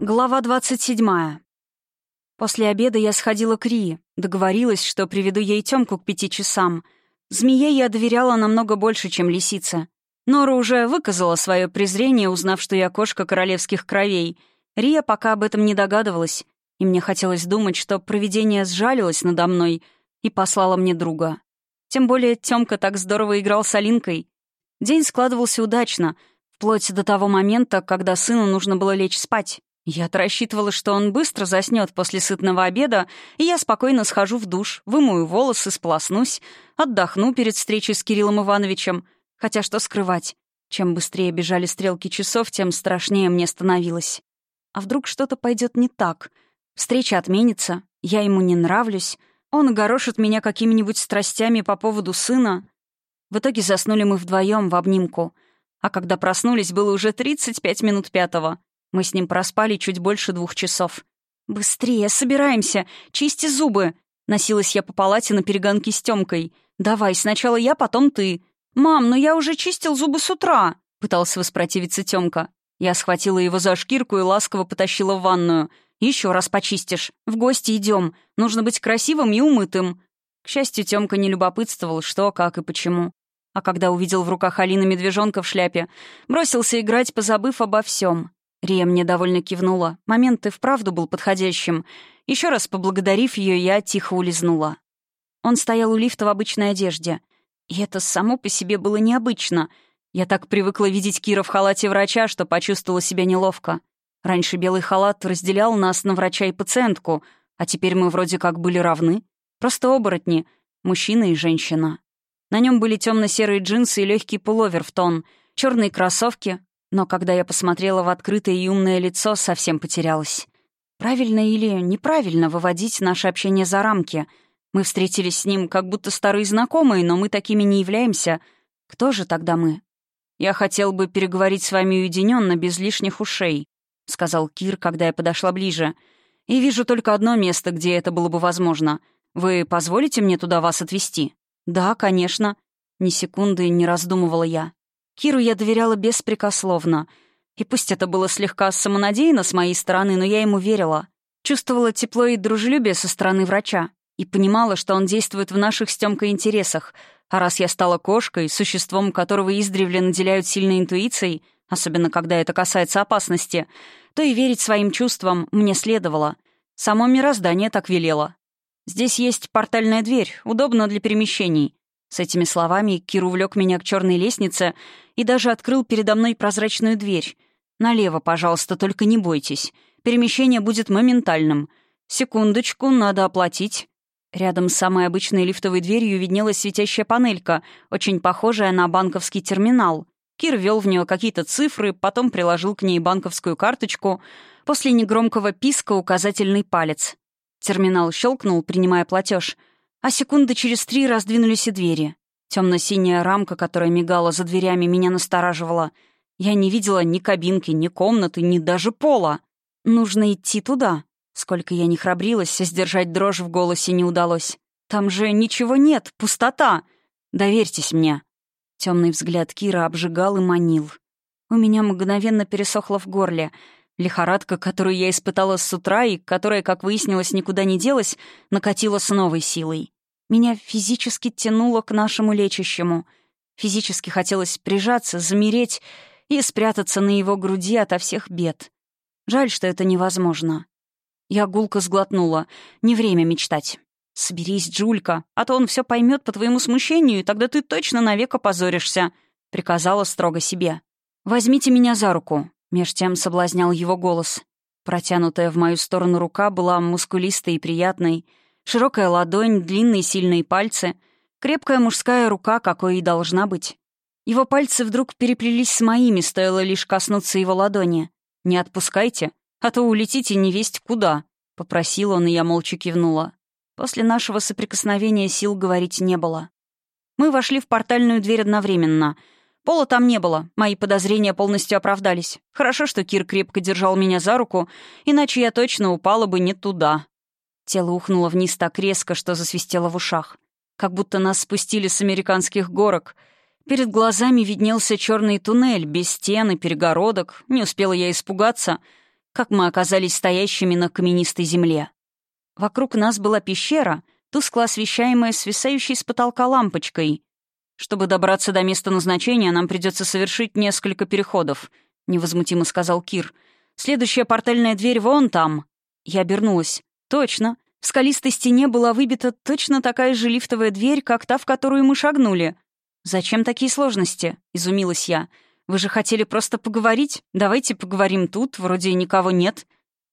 Глава двадцать седьмая. После обеда я сходила к Ри, договорилась, что приведу ей Тёмку к пяти часам. Змее я доверяла намного больше, чем лисице. Нора уже выказала свое презрение, узнав, что я кошка королевских кровей. Рия пока об этом не догадывалась, и мне хотелось думать, что провидение сжалилось надо мной и послало мне друга. Тем более Тёмка так здорово играл с Алинкой. День складывался удачно, вплоть до того момента, когда сыну нужно было лечь спать. Я рассчитывала, что он быстро заснет после сытного обеда, и я спокойно схожу в душ, вымою волосы, сполоснусь, отдохну перед встречей с Кириллом Ивановичем. Хотя что скрывать? Чем быстрее бежали стрелки часов, тем страшнее мне становилось. А вдруг что-то пойдет не так? Встреча отменится, я ему не нравлюсь, он горошит меня какими-нибудь страстями по поводу сына. В итоге заснули мы вдвоем в обнимку. А когда проснулись, было уже 35 минут пятого — мы с ним проспали чуть больше двух часов. «Быстрее, собираемся! Чисти зубы!» Носилась я по палате на перегонке с Тёмкой. «Давай, сначала я, потом ты». «Мам, но ну я уже чистил зубы с утра!» Пытался воспротивиться Тёмка. Я схватила его за шкирку и ласково потащила в ванную. «Еще раз почистишь. В гости идем. Нужно быть красивым и умытым». К счастью, Тёмка не любопытствовал, что, как и почему. А когда увидел в руках Алины медвежонка в шляпе, бросился играть, позабыв обо всем. Рия мне довольно кивнула. Момент и вправду был подходящим. Еще раз поблагодарив ее, я тихо улизнула. Он стоял у лифта в обычной одежде. И это само по себе было необычно. Я так привыкла видеть Кира в халате врача, что почувствовала себя неловко. Раньше белый халат разделял нас на врача и пациентку, а теперь мы вроде как были равны. Просто оборотни, мужчина и женщина. На нем были темно-серые джинсы и легкий пуловер в тон, черные кроссовки, но когда я посмотрела в открытое и умное лицо, совсем потерялась. Правильно или неправильно выводить наше общение за рамки? Мы встретились с ним как будто старые знакомые, но мы такими не являемся. Кто же тогда мы? «Я хотел бы переговорить с вами уединенно, без лишних ушей», — сказал Кир, когда я подошла ближе. «И вижу только одно место, где это было бы возможно. Вы позволите мне туда вас отвезти?» «Да, конечно», — ни секунды не раздумывала я. Киру я доверяла беспрекословно. И пусть это было слегка самонадеянно с моей стороны, но я ему верила. Чувствовала тепло и дружелюбие со стороны врача. И понимала, что он действует в наших с Тёмкой интересах. А раз я стала кошкой, существом которого издревле наделяют сильной интуицией, особенно когда это касается опасности, то и верить своим чувствам мне следовало. Само мироздание так велело. Здесь есть портальная дверь, удобно для перемещений. С этими словами Кир увлек меня к черной лестнице и даже открыл передо мной прозрачную дверь. «Налево, пожалуйста, только не бойтесь. Перемещение будет моментальным. Секундочку, надо оплатить». Рядом с самой обычной лифтовой дверью виднелась светящая панелька, очень похожая на банковский терминал. Кир ввел в нее какие-то цифры, потом приложил к ней банковскую карточку. После негромкого писка указательный палец. Терминал щелкнул, принимая платеж — а секунды через три раздвинулись и двери. Темно-синяя рамка, которая мигала за дверями, меня настораживала. Я не видела ни кабинки, ни комнаты, ни даже пола. Нужно идти туда. Сколько я не храбрилась, сдержать дрожь в голосе не удалось. Там же ничего нет, пустота. Доверьтесь мне. Темный взгляд Кира обжигал и манил. У меня мгновенно пересохло в горле — Лихорадка, которую я испытала с утра и которая, как выяснилось, никуда не делась, накатила с новой силой. Меня физически тянуло к нашему лечащему. Физически хотелось прижаться, замереть и спрятаться на его груди ото всех бед. Жаль, что это невозможно. Я гулко сглотнула. Не время мечтать. «Соберись, Джулька, а то он все поймет по твоему смущению, и тогда ты точно навека позоришься. приказала строго себе. «Возьмите меня за руку. Меж тем соблазнял его голос. Протянутая в мою сторону рука была мускулистой и приятной. Широкая ладонь, длинные сильные пальцы. Крепкая мужская рука, какой и должна быть. Его пальцы вдруг переплелись с моими, стоило лишь коснуться его ладони. «Не отпускайте, а то улетите невесть куда», — попросил он, и я молча кивнула. После нашего соприкосновения сил говорить не было. Мы вошли в портальную дверь одновременно — Пола там не было, мои подозрения полностью оправдались. Хорошо, что Кир крепко держал меня за руку, иначе я точно упала бы не туда. Тело ухнуло вниз так резко, что засвистело в ушах. Как будто нас спустили с американских горок. Перед глазами виднелся черный туннель, без стен и перегородок. Не успела я испугаться, как мы оказались стоящими на каменистой земле. Вокруг нас была пещера, тускло освещаемая свисающей с потолка лампочкой. «Чтобы добраться до места назначения, нам придется совершить несколько переходов», — невозмутимо сказал Кир. «Следующая портальная дверь вон там». Я обернулась. «Точно. В скалистой стене была выбита точно такая же лифтовая дверь, как та, в которую мы шагнули». «Зачем такие сложности?» — изумилась я. «Вы же хотели просто поговорить? Давайте поговорим тут, вроде никого нет».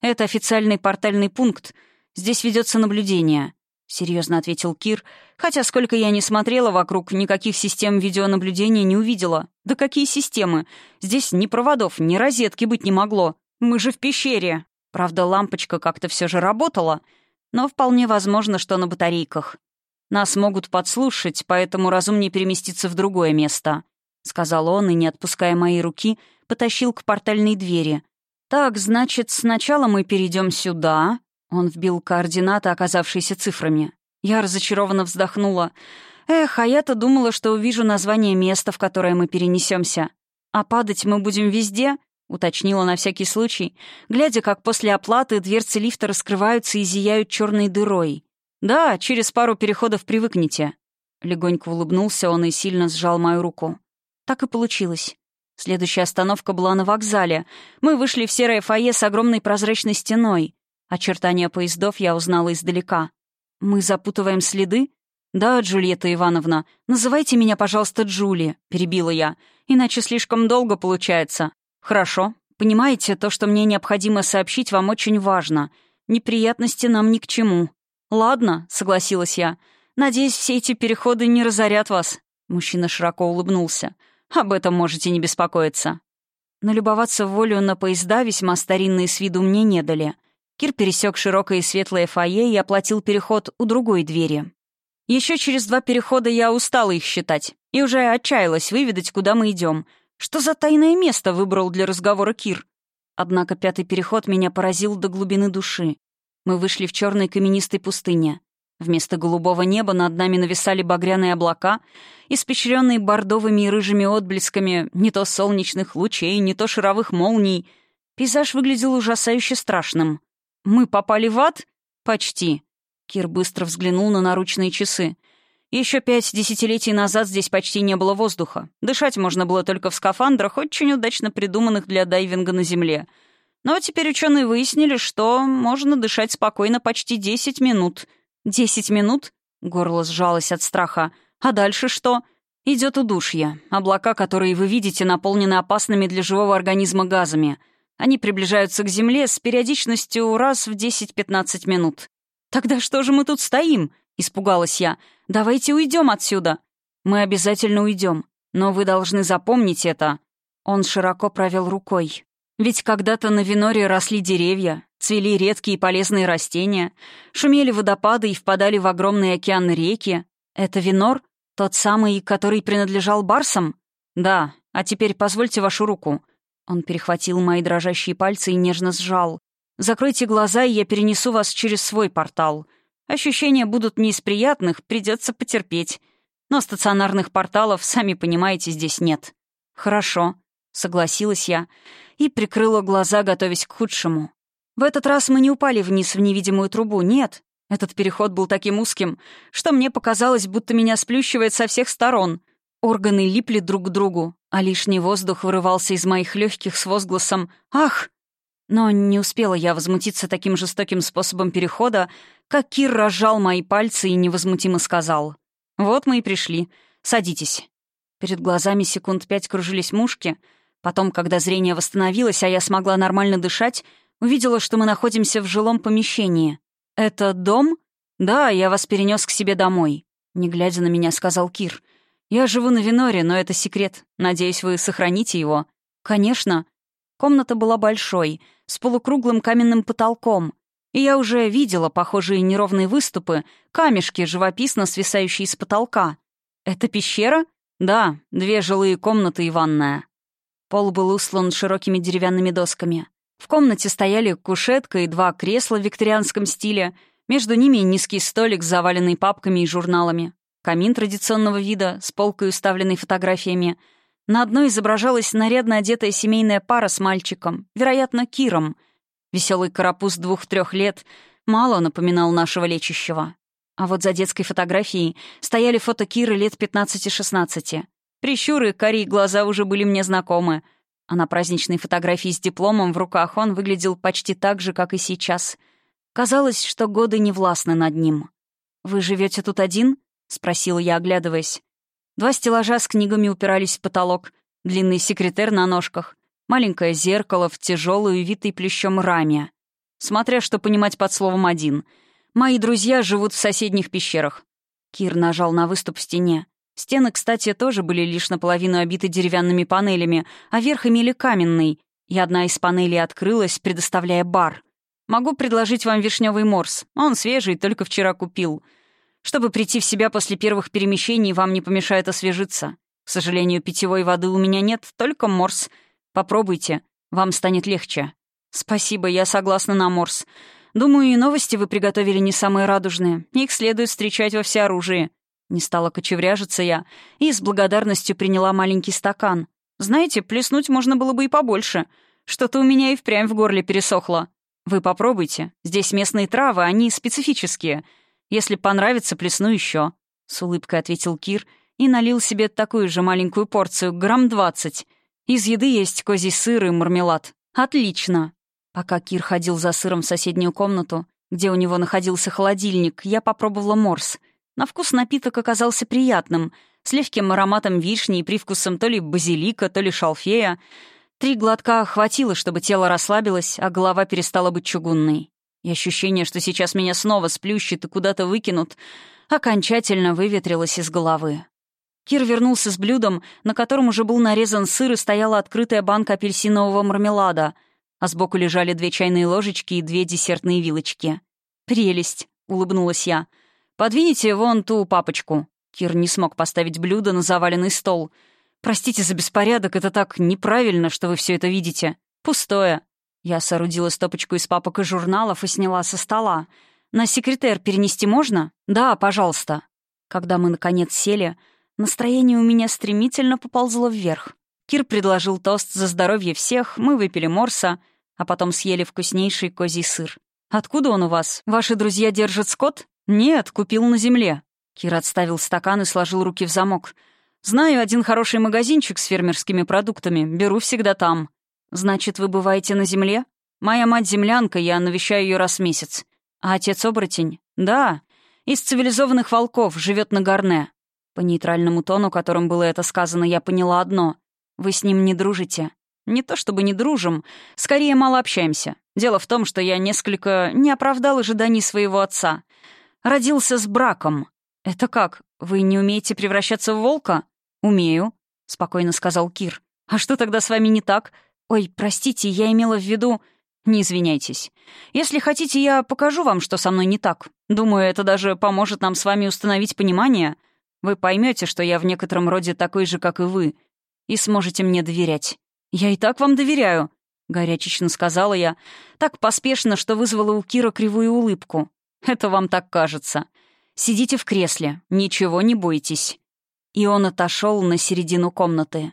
«Это официальный портальный пункт. Здесь ведется наблюдение серьезно ответил Кир, хотя сколько я не смотрела вокруг, никаких систем видеонаблюдения не увидела. Да какие системы? Здесь ни проводов, ни розетки быть не могло. Мы же в пещере. Правда, лампочка как-то все же работала, но вполне возможно, что на батарейках. Нас могут подслушать, поэтому разумнее переместиться в другое место, сказал он и, не отпуская моей руки, потащил к портальной двери. Так, значит, сначала мы перейдем сюда, он вбил координаты, оказавшиеся цифрами. Я разочарованно вздохнула. «Эх, а я-то думала, что увижу название места, в которое мы перенесемся. А падать мы будем везде?» — уточнила на всякий случай, глядя, как после оплаты дверцы лифта раскрываются и зияют черной дырой. «Да, через пару переходов привыкнете». Легонько улыбнулся он и сильно сжал мою руку. Так и получилось. Следующая остановка была на вокзале. Мы вышли в серое фойе с огромной прозрачной стеной. Очертания поездов я узнала издалека. «Мы запутываем следы?» «Да, Джульетта Ивановна, называйте меня, пожалуйста, Джули», — перебила я. «Иначе слишком долго получается». «Хорошо. Понимаете, то, что мне необходимо сообщить, вам очень важно. Неприятности нам ни к чему». «Ладно», — согласилась я. «Надеюсь, все эти переходы не разорят вас». Мужчина широко улыбнулся. «Об этом можете не беспокоиться». Налюбоваться волю на поезда весьма старинные с виду мне не дали — Кир пересек широкое и светлое фойе и оплатил переход у другой двери. Еще через два перехода я устала их считать и уже отчаялась выведать, куда мы идем. Что за тайное место выбрал для разговора Кир? Однако пятый переход меня поразил до глубины души. Мы вышли в черной каменистой пустыне. Вместо голубого неба над нами нависали багряные облака, испещренные бордовыми и рыжими отблесками не то солнечных лучей, не то шаровых молний. Пейзаж выглядел ужасающе страшным. «Мы попали в ад?» «Почти». Кир быстро взглянул на наручные часы. «Еще пять десятилетий назад здесь почти не было воздуха. Дышать можно было только в скафандрах, очень удачно придуманных для дайвинга на Земле. Но теперь ученые выяснили, что можно дышать спокойно почти 10 минут. 10 минут? Горло сжалось от страха. А дальше что? Идет удушье. Облака, которые вы видите, наполнены опасными для живого организма газами. Они приближаются к земле с периодичностью раз в 10-15 минут. «Тогда что же мы тут стоим?» — испугалась я. «Давайте уйдем отсюда». «Мы обязательно уйдем, но вы должны запомнить это». Он широко провел рукой. «Ведь когда-то на Виноре росли деревья, цвели редкие и полезные растения, шумели водопады и впадали в огромные океан реки. Это Винор? Тот самый, который принадлежал барсам? Да, а теперь позвольте вашу руку. Он перехватил мои дрожащие пальцы и нежно сжал. «Закройте глаза, и я перенесу вас через свой портал. Ощущения будут не из приятных, придется потерпеть. Но стационарных порталов, сами понимаете, здесь нет». «Хорошо», — согласилась я и прикрыла глаза, готовясь к худшему. В этот раз мы не упали вниз в невидимую трубу, нет. Этот переход был таким узким, что мне показалось, будто меня сплющивает со всех сторон. Органы липли друг к другу, а лишний воздух вырывался из моих легких с возгласом «Ах!». Но не успела я возмутиться таким жестоким способом перехода, как Кир разжал мои пальцы и невозмутимо сказал. «Вот мы и пришли. Садитесь». Перед глазами секунд пять кружились мушки. Потом, когда зрение восстановилось, а я смогла нормально дышать, увидела, что мы находимся в жилом помещении. «Это дом?» «Да, я вас перенес к себе домой», — не глядя на меня, сказал Кир. «Я живу на Виноре, но это секрет. Надеюсь, вы сохраните его». «Конечно». Комната была большой, с полукруглым каменным потолком. И я уже видела похожие неровные выступы, камешки, живописно свисающие с потолка. «Это пещера?» «Да, две жилые комнаты и ванная». Пол был услан широкими деревянными досками. В комнате стояли кушетка и два кресла в викторианском стиле, между ними низкий столик, заваленный папками и журналами камин традиционного вида с полкой, уставленной фотографиями. На одной изображалась нарядно одетая семейная пара с мальчиком, вероятно, Киром. Веселый карапуз двух-трех лет мало напоминал нашего лечащего. А вот за детской фотографией стояли фото Киры лет 15-16. Прищуры, кори, глаза уже были мне знакомы. А на праздничной фотографии с дипломом в руках он выглядел почти так же, как и сейчас. Казалось, что годы не властны над ним. «Вы живете тут один?» — спросила я, оглядываясь. Два стеллажа с книгами упирались в потолок, длинный секретер на ножках, маленькое зеркало в тяжелую, витой плещом раме. Смотря что понимать под словом «один». «Мои друзья живут в соседних пещерах». Кир нажал на выступ в стене. Стены, кстати, тоже были лишь наполовину обиты деревянными панелями, а верх имели каменный, и одна из панелей открылась, предоставляя бар. «Могу предложить вам вишневый морс. Он свежий, только вчера купил». Чтобы прийти в себя после первых перемещений, вам не помешает освежиться. К сожалению, питьевой воды у меня нет, только морс. Попробуйте, вам станет легче». «Спасибо, я согласна на морс. Думаю, и новости вы приготовили не самые радужные. Их следует встречать во всеоружии». Не стала кочевряжиться я и с благодарностью приняла маленький стакан. «Знаете, плеснуть можно было бы и побольше. Что-то у меня и впрямь в горле пересохло. Вы попробуйте. Здесь местные травы, они специфические». Если понравится, плесну еще», — с улыбкой ответил Кир и налил себе такую же маленькую порцию, грамм двадцать. «Из еды есть козий сыр и мармелад. Отлично!» Пока Кир ходил за сыром в соседнюю комнату, где у него находился холодильник, я попробовала морс. На вкус напиток оказался приятным, с легким ароматом вишни и привкусом то ли базилика, то ли шалфея. Три глотка хватило, чтобы тело расслабилось, а голова перестала быть чугунной. И ощущение, что сейчас меня снова сплющит и куда-то выкинут, окончательно выветрилось из головы. Кир вернулся с блюдом, на котором уже был нарезан сыр и стояла открытая банка апельсинового мармелада, а сбоку лежали две чайные ложечки и две десертные вилочки. «Прелесть!» — улыбнулась я. Подвините вон ту папочку». Кир не смог поставить блюдо на заваленный стол. «Простите за беспорядок, это так неправильно, что вы все это видите. Пустое. Я соорудила стопочку из папок и журналов и сняла со стола. «На секретер перенести можно?» «Да, пожалуйста». Когда мы, наконец, сели, настроение у меня стремительно поползло вверх. Кир предложил тост за здоровье всех, мы выпили морса, а потом съели вкуснейший козий сыр. «Откуда он у вас? Ваши друзья держат скот?» «Нет, купил на земле». Кир отставил стакан и сложил руки в замок. «Знаю один хороший магазинчик с фермерскими продуктами, беру всегда там». «Значит, вы бываете на земле? Моя мать землянка, я навещаю ее раз в месяц. А отец оборотень? Да, из цивилизованных волков, живет на Горне». По нейтральному тону, которым было это сказано, я поняла одно. «Вы с ним не дружите». Не то чтобы не дружим, скорее мало общаемся. Дело в том, что я несколько не оправдал ожиданий своего отца. Родился с браком. «Это как? Вы не умеете превращаться в волка?» «Умею», — спокойно сказал Кир. «А что тогда с вами не так? «Ой, простите, я имела в виду...» «Не извиняйтесь. Если хотите, я покажу вам, что со мной не так. Думаю, это даже поможет нам с вами установить понимание. Вы поймете, что я в некотором роде такой же, как и вы, и сможете мне доверять. Я и так вам доверяю», — горячечно сказала я, так поспешно, что вызвала у Кира кривую улыбку. «Это вам так кажется. Сидите в кресле, ничего не бойтесь». И он отошел на середину комнаты.